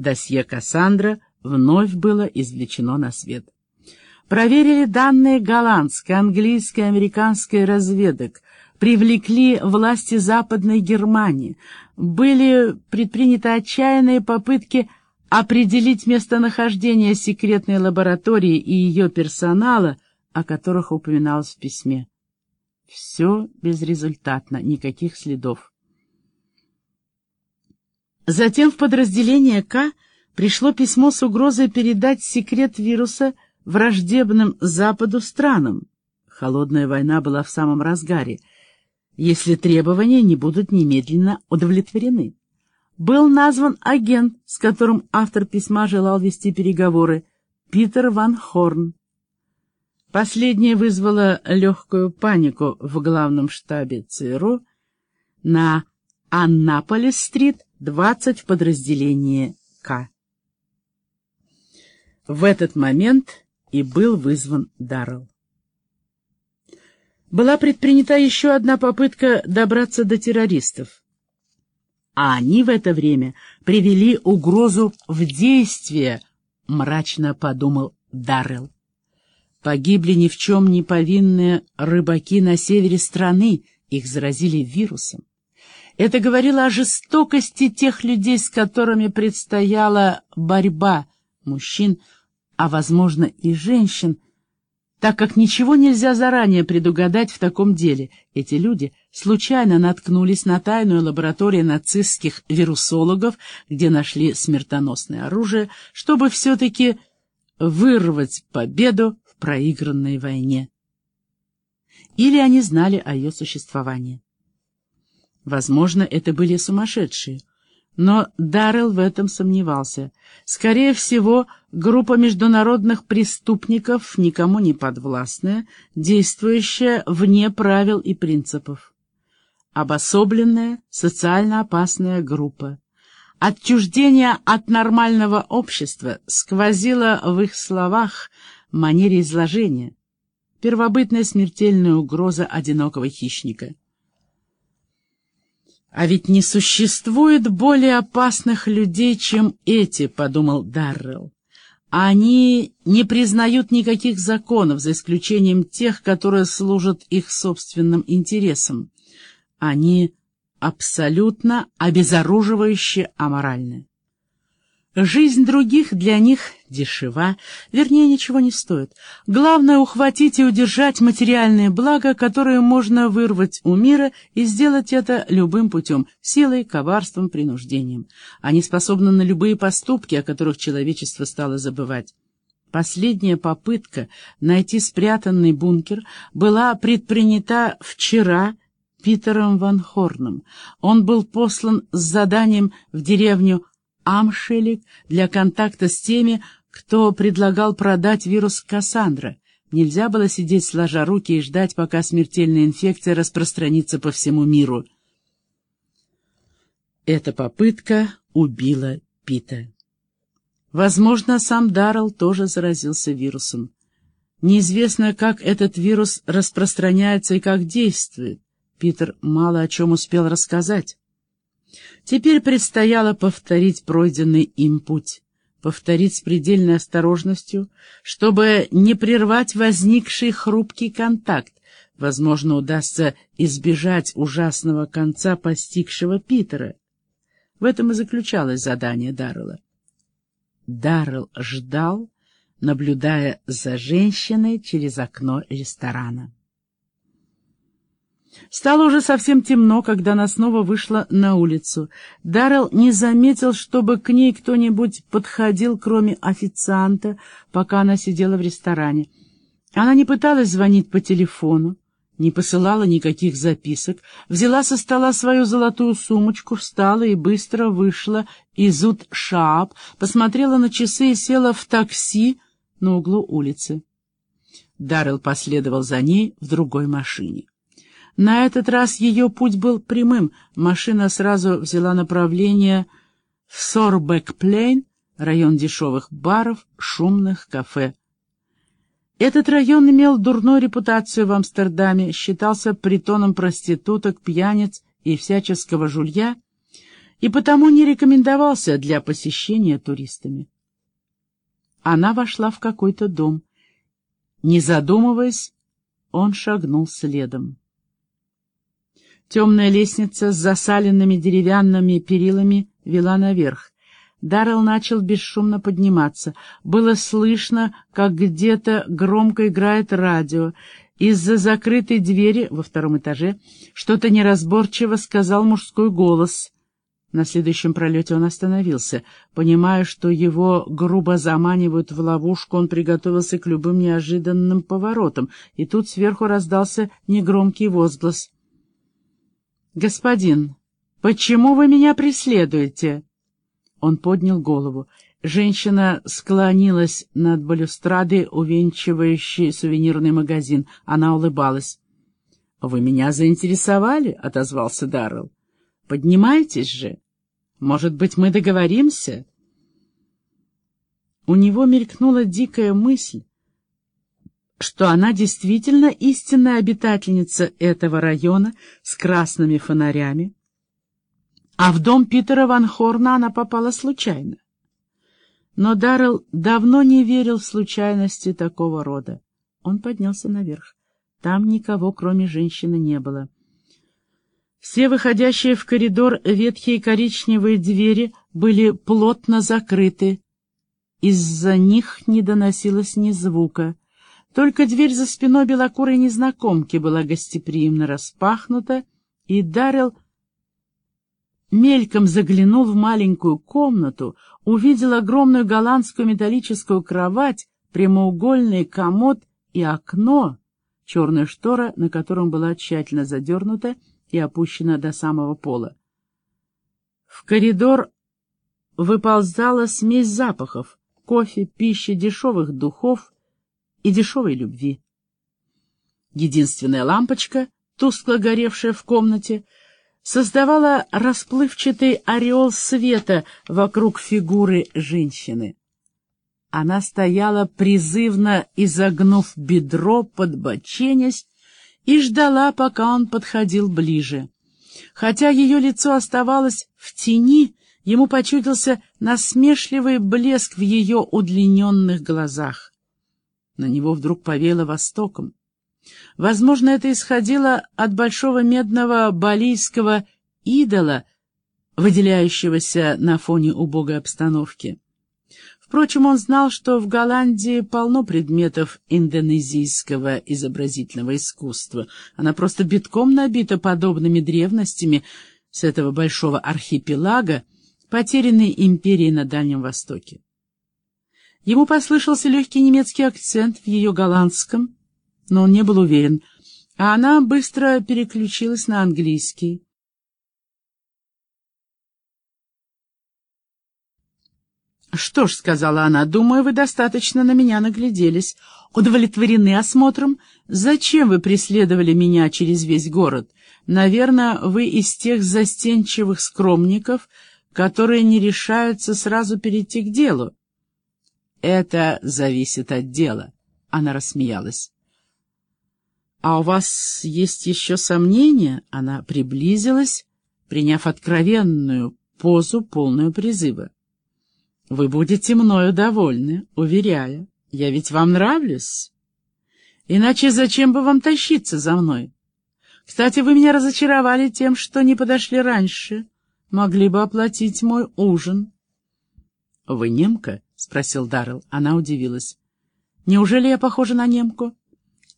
Досье Кассандра вновь было извлечено на свет. Проверили данные голландской, английской, американской разведок, привлекли власти Западной Германии, были предприняты отчаянные попытки определить местонахождение секретной лаборатории и ее персонала, о которых упоминалось в письме. Все безрезультатно, никаких следов. Затем в подразделение К пришло письмо с угрозой передать секрет вируса враждебным Западу странам. Холодная война была в самом разгаре, если требования не будут немедленно удовлетворены. Был назван агент, с которым автор письма желал вести переговоры, Питер Ван Хорн. Последнее вызвало легкую панику в главном штабе ЦРУ на Аннаполис-стрит, 20 в К. В этот момент и был вызван Даррелл. Была предпринята еще одна попытка добраться до террористов. А они в это время привели угрозу в действие, мрачно подумал Даррелл. Погибли ни в чем не повинные рыбаки на севере страны, их заразили вирусом. Это говорило о жестокости тех людей, с которыми предстояла борьба мужчин, а, возможно, и женщин, так как ничего нельзя заранее предугадать в таком деле. Эти люди случайно наткнулись на тайную лабораторию нацистских вирусологов, где нашли смертоносное оружие, чтобы все-таки вырвать победу в проигранной войне. Или они знали о ее существовании. Возможно, это были сумасшедшие, но Даррелл в этом сомневался. Скорее всего, группа международных преступников, никому не подвластная, действующая вне правил и принципов. Обособленная, социально опасная группа. Отчуждение от нормального общества сквозило в их словах, манере изложения. Первобытная смертельная угроза одинокого хищника. «А ведь не существует более опасных людей, чем эти», — подумал Даррелл. «Они не признают никаких законов, за исключением тех, которые служат их собственным интересам. Они абсолютно обезоруживающе аморальны». Жизнь других для них дешева, вернее, ничего не стоит. Главное — ухватить и удержать материальные блага, которые можно вырвать у мира и сделать это любым путем — силой, коварством, принуждением. Они способны на любые поступки, о которых человечество стало забывать. Последняя попытка найти спрятанный бункер была предпринята вчера Питером Ван Хорном. Он был послан с заданием в деревню Амшелик для контакта с теми, кто предлагал продать вирус Кассандра. Нельзя было сидеть сложа руки и ждать, пока смертельная инфекция распространится по всему миру. Эта попытка убила Пита. Возможно, сам Даррелл тоже заразился вирусом. Неизвестно, как этот вирус распространяется и как действует. Питер мало о чем успел рассказать. Теперь предстояло повторить пройденный им путь, повторить с предельной осторожностью, чтобы не прервать возникший хрупкий контакт. Возможно, удастся избежать ужасного конца постигшего Питера. В этом и заключалось задание Даррелла. Даррелл ждал, наблюдая за женщиной через окно ресторана. Стало уже совсем темно, когда она снова вышла на улицу. Даррелл не заметил, чтобы к ней кто-нибудь подходил, кроме официанта, пока она сидела в ресторане. Она не пыталась звонить по телефону, не посылала никаких записок, взяла со стола свою золотую сумочку, встала и быстро вышла из Ут-Шаап, посмотрела на часы и села в такси на углу улицы. Даррелл последовал за ней в другой машине. На этот раз ее путь был прямым. Машина сразу взяла направление в Сорбек-Плейн, район дешевых баров, шумных кафе. Этот район имел дурную репутацию в Амстердаме, считался притоном проституток, пьяниц и всяческого жулья, и потому не рекомендовался для посещения туристами. Она вошла в какой-то дом. Не задумываясь, он шагнул следом. Темная лестница с засаленными деревянными перилами вела наверх. Даррелл начал бесшумно подниматься. Было слышно, как где-то громко играет радио. Из-за закрытой двери во втором этаже что-то неразборчиво сказал мужской голос. На следующем пролете он остановился. Понимая, что его грубо заманивают в ловушку, он приготовился к любым неожиданным поворотам, и тут сверху раздался негромкий возглас. «Господин, почему вы меня преследуете?» Он поднял голову. Женщина склонилась над балюстрадой, увенчивающей сувенирный магазин. Она улыбалась. — Вы меня заинтересовали? — отозвался Даррелл. — Поднимайтесь же. Может быть, мы договоримся? У него мелькнула дикая мысль, что она действительно истинная обитательница этого района с красными фонарями, а в дом Питера Ван Хорна она попала случайно. Но Даррелл давно не верил в случайности такого рода. Он поднялся наверх. Там никого, кроме женщины, не было. Все выходящие в коридор ветхие коричневые двери были плотно закрыты. Из-за них не доносилось ни звука. Только дверь за спиной белокурой незнакомки была гостеприимно распахнута, и Даррелл мельком заглянул в маленькую комнату, увидел огромную голландскую металлическую кровать, прямоугольный комод и окно, черная штора, на котором была тщательно задернута и опущена до самого пола. В коридор выползала смесь запахов — кофе, пищи, дешевых духов и дешевой любви. Единственная лампочка, тускло горевшая в комнате — создавала расплывчатый ореол света вокруг фигуры женщины. Она стояла призывно, изогнув бедро, подбоченясь, и ждала, пока он подходил ближе. Хотя ее лицо оставалось в тени, ему почудился насмешливый блеск в ее удлиненных глазах. На него вдруг повело востоком. Возможно, это исходило от большого медного балийского идола, выделяющегося на фоне убогой обстановки. Впрочем, он знал, что в Голландии полно предметов индонезийского изобразительного искусства. Она просто битком набита подобными древностями с этого большого архипелага, потерянной империи на Дальнем Востоке. Ему послышался легкий немецкий акцент в ее голландском, но он не был уверен, а она быстро переключилась на английский. «Что ж», — сказала она, — «думаю, вы достаточно на меня нагляделись. Удовлетворены осмотром? Зачем вы преследовали меня через весь город? Наверное, вы из тех застенчивых скромников, которые не решаются сразу перейти к делу». «Это зависит от дела», — она рассмеялась. «А у вас есть еще сомнения?» Она приблизилась, приняв откровенную позу, полную призыва. «Вы будете мною довольны, уверяя. Я ведь вам нравлюсь. Иначе зачем бы вам тащиться за мной? Кстати, вы меня разочаровали тем, что не подошли раньше. Могли бы оплатить мой ужин». «Вы немка?» — спросил Даррелл. Она удивилась. «Неужели я похожа на немку?»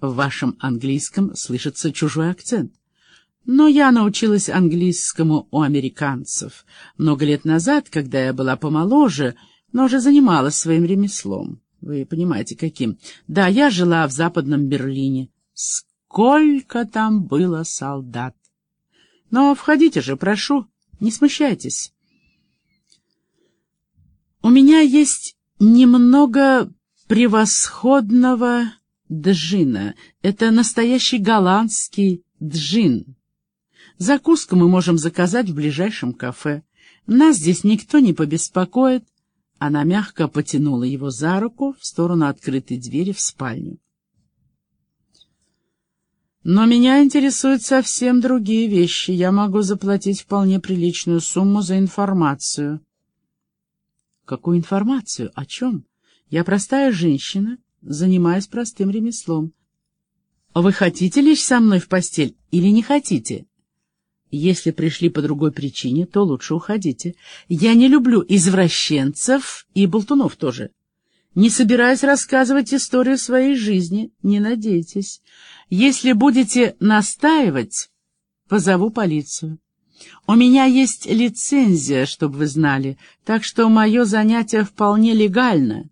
В вашем английском слышится чужой акцент. Но я научилась английскому у американцев много лет назад, когда я была помоложе, но уже занималась своим ремеслом. Вы понимаете, каким. Да, я жила в Западном Берлине. Сколько там было солдат! Но входите же, прошу, не смущайтесь. У меня есть немного превосходного джина. Это настоящий голландский джин. Закуску мы можем заказать в ближайшем кафе. Нас здесь никто не побеспокоит. Она мягко потянула его за руку в сторону открытой двери в спальню. Но меня интересуют совсем другие вещи. Я могу заплатить вполне приличную сумму за информацию. Какую информацию? О чем? Я простая женщина, занимаюсь простым ремеслом. Вы хотите лечь со мной в постель или не хотите? Если пришли по другой причине, то лучше уходите. Я не люблю извращенцев и болтунов тоже. Не собираюсь рассказывать историю своей жизни, не надейтесь. Если будете настаивать, позову полицию. У меня есть лицензия, чтобы вы знали, так что мое занятие вполне легально.